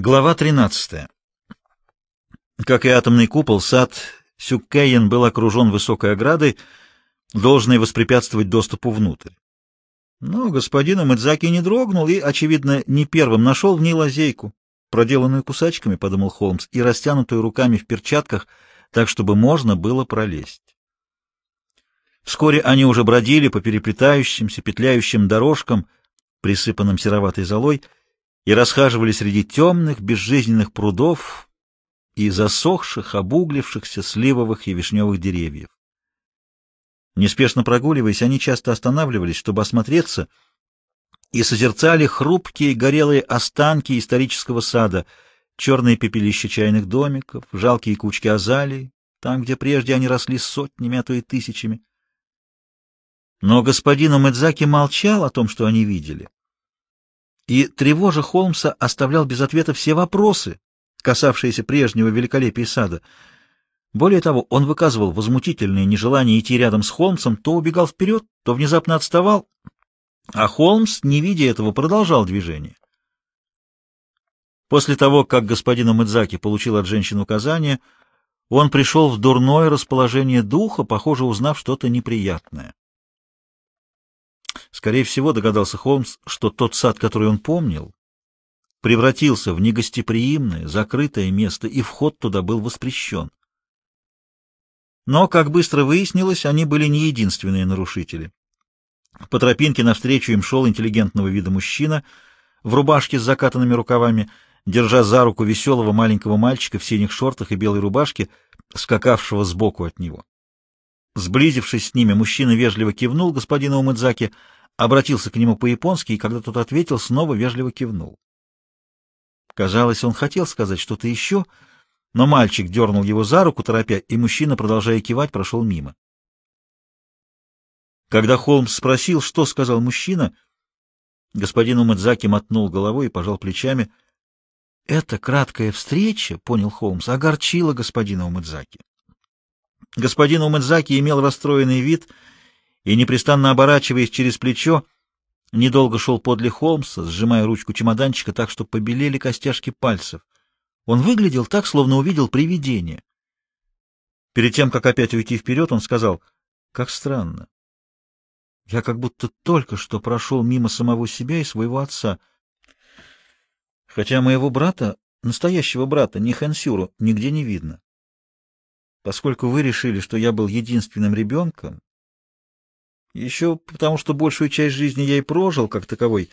Глава 13. Как и атомный купол, сад Сюккейен был окружен высокой оградой, должной воспрепятствовать доступу внутрь. Но господин Амадзаки не дрогнул и, очевидно, не первым нашел в ней лазейку, проделанную кусачками, — подумал Холмс, и растянутую руками в перчатках, так, чтобы можно было пролезть. Вскоре они уже бродили по переплетающимся, петляющим дорожкам, присыпанным сероватой золой, — и расхаживали среди темных, безжизненных прудов и засохших, обуглившихся сливовых и вишневых деревьев. Неспешно прогуливаясь, они часто останавливались, чтобы осмотреться, и созерцали хрупкие горелые останки исторического сада, черные пепелища чайных домиков, жалкие кучки азалий, там, где прежде они росли сотнями, а то и тысячами. Но господин Умэдзаки молчал о том, что они видели и, тревожа Холмса, оставлял без ответа все вопросы, касавшиеся прежнего великолепия сада. Более того, он выказывал возмутительное нежелание идти рядом с Холмсом, то убегал вперед, то внезапно отставал, а Холмс, не видя этого, продолжал движение. После того, как господин Амыдзаки получил от женщин указания, он пришел в дурное расположение духа, похоже, узнав что-то неприятное. Скорее всего, догадался Холмс, что тот сад, который он помнил, превратился в негостеприимное, закрытое место, и вход туда был воспрещен. Но, как быстро выяснилось, они были не единственные нарушители. По тропинке навстречу им шел интеллигентного вида мужчина в рубашке с закатанными рукавами, держа за руку веселого маленького мальчика в синих шортах и белой рубашке, скакавшего сбоку от него. Сблизившись с ними, мужчина вежливо кивнул господину Умыдзаки, обратился к нему по-японски, и когда тот ответил, снова вежливо кивнул. Казалось, он хотел сказать что-то еще, но мальчик дернул его за руку, торопя, и мужчина, продолжая кивать, прошел мимо. Когда Холмс спросил, что сказал мужчина, господин Умадзаки мотнул головой и пожал плечами. Эта краткая встреча, понял Холмс, огорчила господина Умадзаки. Господин Умадзаки имел расстроенный вид — и, непрестанно оборачиваясь через плечо, недолго шел подле Холмса, сжимая ручку чемоданчика так, что побелели костяшки пальцев. Он выглядел так, словно увидел привидение. Перед тем, как опять уйти вперед, он сказал, «Как странно. Я как будто только что прошел мимо самого себя и своего отца. Хотя моего брата, настоящего брата, не Хэнсюру, нигде не видно. Поскольку вы решили, что я был единственным ребенком, еще потому, что большую часть жизни я и прожил как таковой,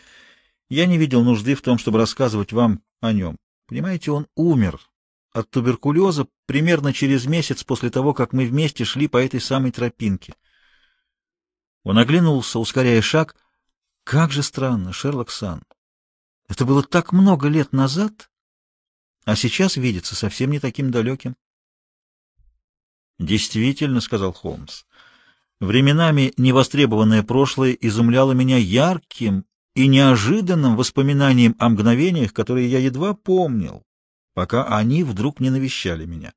я не видел нужды в том, чтобы рассказывать вам о нем. Понимаете, он умер от туберкулеза примерно через месяц после того, как мы вместе шли по этой самой тропинке. Он оглянулся, ускоряя шаг. Как же странно, Шерлок Сан. Это было так много лет назад, а сейчас видится совсем не таким далеким. Действительно, — сказал Холмс, — Временами невостребованное прошлое изумляло меня ярким и неожиданным воспоминанием о мгновениях, которые я едва помнил, пока они вдруг не навещали меня.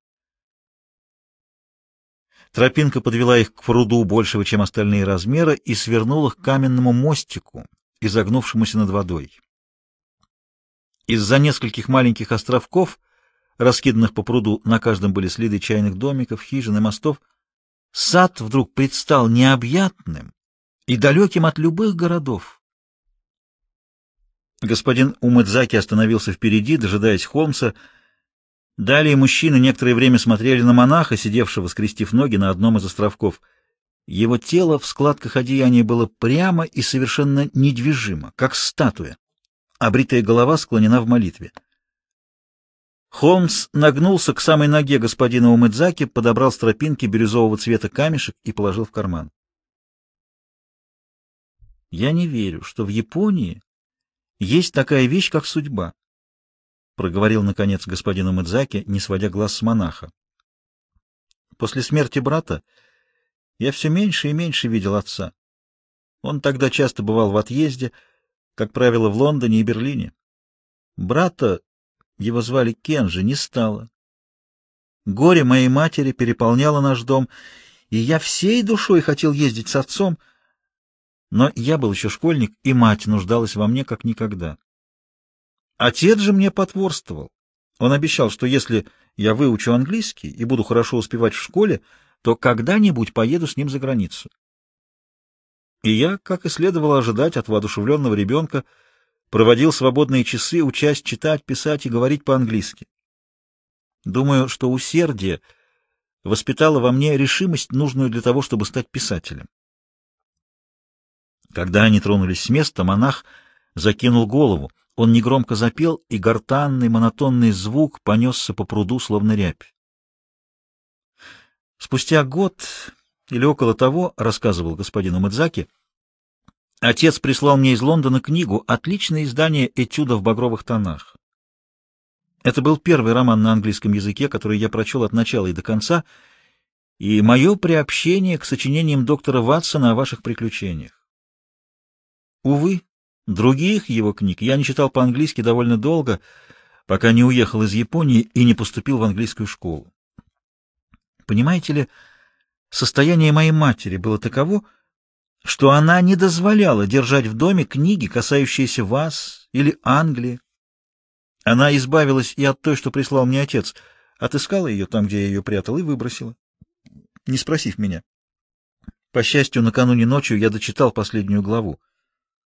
Тропинка подвела их к пруду большего, чем остальные размера, и свернула к каменному мостику, изогнувшемуся над водой. Из-за нескольких маленьких островков, раскиданных по пруду, на каждом были следы чайных домиков, хижин и мостов, Сад вдруг предстал необъятным и далеким от любых городов. Господин Умэдзаки остановился впереди, дожидаясь Холмса. Далее мужчины некоторое время смотрели на монаха, сидевшего, скрестив ноги на одном из островков. Его тело в складках одеяния было прямо и совершенно недвижимо, как статуя, а бритая голова склонена в молитве. Холмс нагнулся к самой ноге господина Умыдзаки, подобрал с тропинки бирюзового цвета камешек и положил в карман. «Я не верю, что в Японии есть такая вещь, как судьба», — проговорил, наконец, господин Умыдзаки, не сводя глаз с монаха. «После смерти брата я все меньше и меньше видел отца. Он тогда часто бывал в отъезде, как правило, в Лондоне и Берлине. Брата его звали Кенжи, не стало. Горе моей матери переполняло наш дом, и я всей душой хотел ездить с отцом, но я был еще школьник, и мать нуждалась во мне как никогда. Отец же мне потворствовал. Он обещал, что если я выучу английский и буду хорошо успевать в школе, то когда-нибудь поеду с ним за границу. И я, как и следовало ожидать от воодушевленного ребенка, проводил свободные часы, учась читать, писать и говорить по-английски. Думаю, что усердие воспитало во мне решимость, нужную для того, чтобы стать писателем. Когда они тронулись с места, монах закинул голову. Он негромко запел, и гортанный монотонный звук понесся по пруду, словно рябь. Спустя год или около того, рассказывал господин Умыдзаки, отец прислал мне из Лондона книгу «Отличное издание этюдов в багровых тонах». Это был первый роман на английском языке, который я прочел от начала и до конца, и мое приобщение к сочинениям доктора Ватсона о ваших приключениях. Увы, других его книг я не читал по-английски довольно долго, пока не уехал из Японии и не поступил в английскую школу. Понимаете ли, состояние моей матери было таково, что она не дозволяла держать в доме книги, касающиеся вас или Англии. Она избавилась и от той, что прислал мне отец, отыскала ее там, где я ее прятал, и выбросила, не спросив меня. По счастью, накануне ночью я дочитал последнюю главу.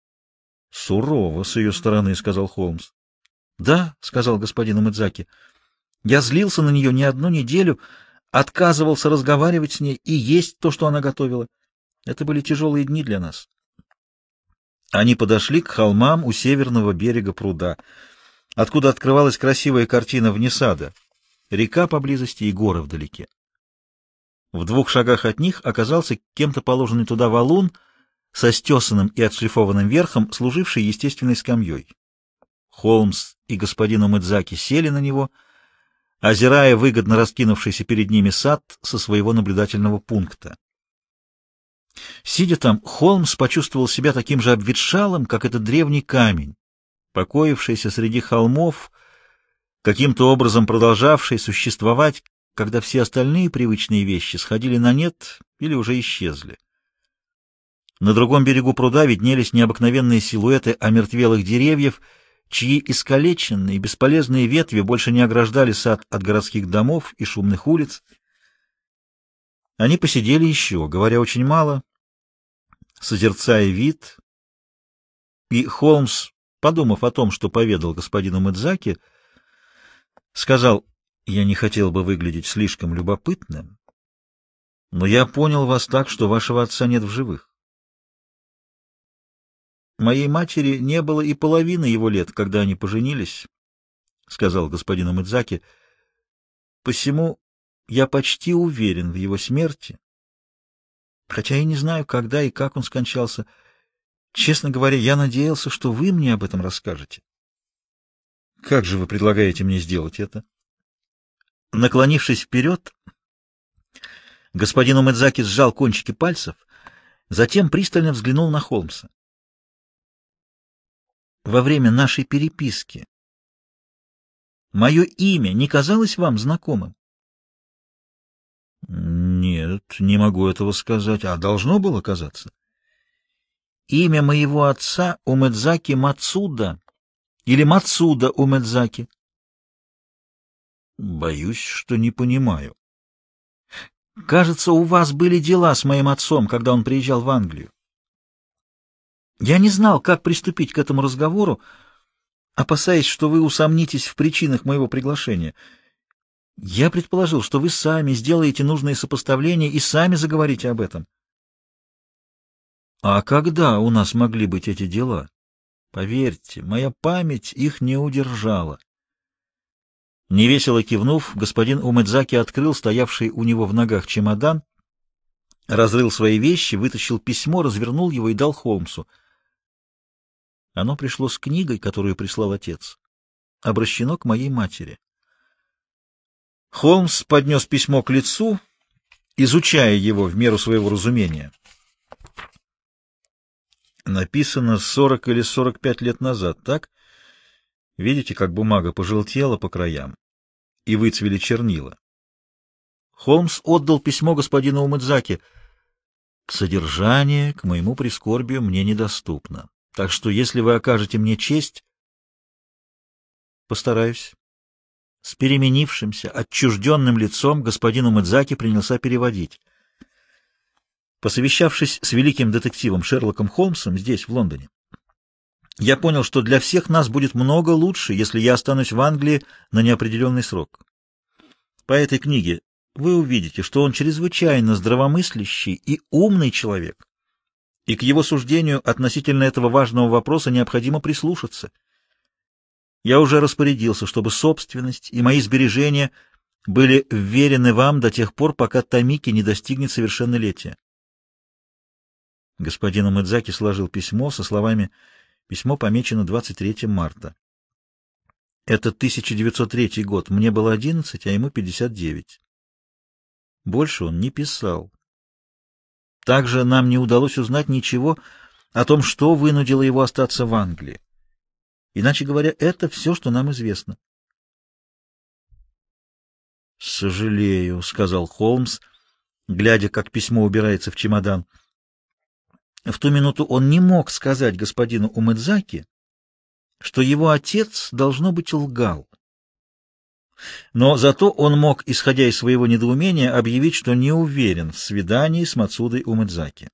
— Сурово с ее стороны, — сказал Холмс. — Да, — сказал господин Умыдзаки. — Я злился на нее не одну неделю, отказывался разговаривать с ней и есть то, что она готовила. Это были тяжелые дни для нас. Они подошли к холмам у северного берега пруда, откуда открывалась красивая картина вне сада, река поблизости и горы вдалеке. В двух шагах от них оказался кем-то положенный туда валун со стесанным и отшлифованным верхом, служивший естественной скамьей. Холмс и господин Умыдзаки сели на него — озирая выгодно раскинувшийся перед ними сад со своего наблюдательного пункта. Сидя там, Холмс почувствовал себя таким же обветшалым, как этот древний камень, покоившийся среди холмов, каким-то образом продолжавший существовать, когда все остальные привычные вещи сходили на нет или уже исчезли. На другом берегу пруда виднелись необыкновенные силуэты омертвелых деревьев — чьи искалеченные, бесполезные ветви больше не ограждали сад от городских домов и шумных улиц. Они посидели еще, говоря очень мало, созерцая вид, и Холмс, подумав о том, что поведал господину Мэдзаки, сказал, «Я не хотел бы выглядеть слишком любопытным, но я понял вас так, что вашего отца нет в живых. Моей матери не было и половины его лет, когда они поженились, — сказал господин Умыдзаки. Посему я почти уверен в его смерти, хотя и не знаю, когда и как он скончался. Честно говоря, я надеялся, что вы мне об этом расскажете. Как же вы предлагаете мне сделать это? Наклонившись вперед, господин Умэдзаки сжал кончики пальцев, затем пристально взглянул на Холмса во время нашей переписки. Мое имя не казалось вам знакомым? Нет, не могу этого сказать, а должно было казаться. Имя моего отца Умэдзаки Мацуда или Мацуда Умэдзаки. Боюсь, что не понимаю. Кажется, у вас были дела с моим отцом, когда он приезжал в Англию. Я не знал, как приступить к этому разговору, опасаясь, что вы усомнитесь в причинах моего приглашения. Я предположил, что вы сами сделаете нужные сопоставления и сами заговорите об этом. А когда у нас могли быть эти дела? Поверьте, моя память их не удержала. Невесело кивнув, господин Умэдзаки открыл стоявший у него в ногах чемодан, разрыл свои вещи, вытащил письмо, развернул его и дал Холмсу — оно пришло с книгой, которую прислал отец. Обращено к моей матери. Холмс поднес письмо к лицу, изучая его в меру своего разумения. Написано сорок или сорок пять лет назад, так? Видите, как бумага пожелтела по краям и выцвели чернила. Холмс отдал письмо господину Умыдзаки. Содержание, к моему прискорбию, мне недоступно. Так что, если вы окажете мне честь... Постараюсь. С переменившимся, отчужденным лицом господину Мэдзаки принялся переводить. Посовещавшись с великим детективом Шерлоком Холмсом здесь, в Лондоне, я понял, что для всех нас будет много лучше, если я останусь в Англии на неопределенный срок. По этой книге вы увидите, что он чрезвычайно здравомыслящий и умный человек, и к его суждению относительно этого важного вопроса необходимо прислушаться. Я уже распорядился, чтобы собственность и мои сбережения были вверены вам до тех пор, пока Тамики не достигнет совершеннолетия. Господин Амэдзаки сложил письмо со словами «Письмо помечено 23 марта». Это 1903 год. Мне было 11, а ему 59. Больше он не писал. Также нам не удалось узнать ничего о том, что вынудило его остаться в Англии. Иначе говоря, это все, что нам известно. «Сожалею», — сказал Холмс, глядя, как письмо убирается в чемодан. В ту минуту он не мог сказать господину Умэдзаки, что его отец, должно быть, лгал. Но зато он мог, исходя из своего недоумения, объявить, что не уверен в свидании с Мацудой Умэдзаки.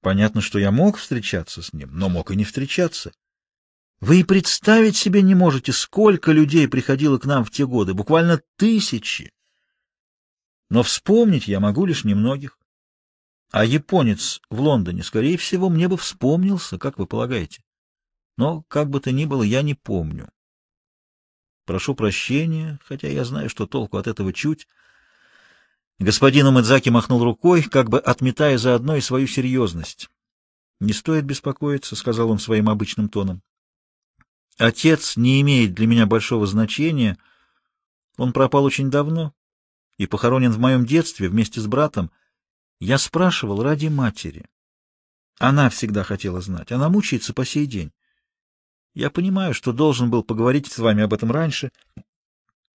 Понятно, что я мог встречаться с ним, но мог и не встречаться. Вы и представить себе не можете, сколько людей приходило к нам в те годы, буквально тысячи. Но вспомнить я могу лишь немногих. А японец в Лондоне, скорее всего, мне бы вспомнился, как вы полагаете. Но, как бы то ни было, я не помню. Прошу прощения, хотя я знаю, что толку от этого чуть. Господин Умэдзаки махнул рукой, как бы отметая заодно и свою серьезность. — Не стоит беспокоиться, — сказал он своим обычным тоном. — Отец не имеет для меня большого значения. Он пропал очень давно и похоронен в моем детстве вместе с братом. Я спрашивал ради матери. Она всегда хотела знать. Она мучается по сей день. Я понимаю, что должен был поговорить с вами об этом раньше,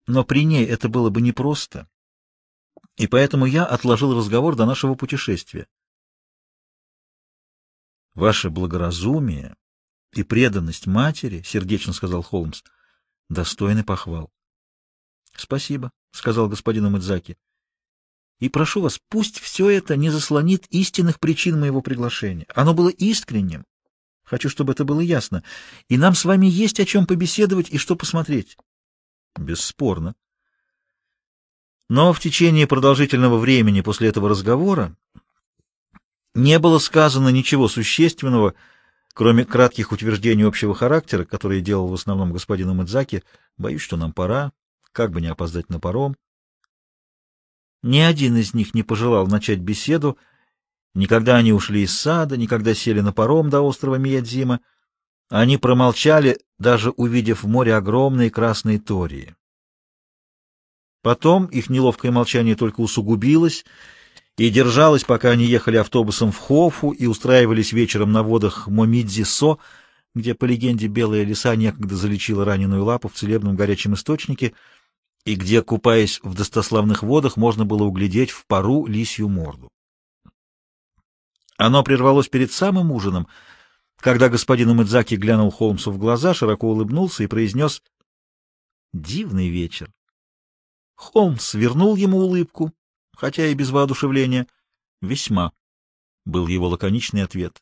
но при ней это было бы непросто, и поэтому я отложил разговор до нашего путешествия. Ваше благоразумие и преданность матери, — сердечно сказал Холмс, — достойны похвал. — Спасибо, — сказал господин Умыдзаки. — И прошу вас, пусть все это не заслонит истинных причин моего приглашения. Оно было искренним Хочу, чтобы это было ясно. И нам с вами есть о чем побеседовать и что посмотреть. Бесспорно. Но в течение продолжительного времени после этого разговора не было сказано ничего существенного, кроме кратких утверждений общего характера, которые делал в основном господин Мадзаки. Боюсь, что нам пора, как бы не опоздать на паром. Ни один из них не пожелал начать беседу, Никогда они ушли из сада, никогда сели на паром до острова Миядзима. Они промолчали, даже увидев в море огромные красные тории. Потом их неловкое молчание только усугубилось и держалось, пока они ехали автобусом в Хофу и устраивались вечером на водах Момидзи-Со, где, по легенде, белая лиса некогда залечила раненую лапу в целебном горячем источнике, и где, купаясь в достославных водах, можно было углядеть в пару лисью морду. Оно прервалось перед самым ужином, когда господин Умыдзаки глянул Холмсу в глаза, широко улыбнулся и произнес «Дивный вечер». Холмс вернул ему улыбку, хотя и без воодушевления. «Весьма», — был его лаконичный ответ.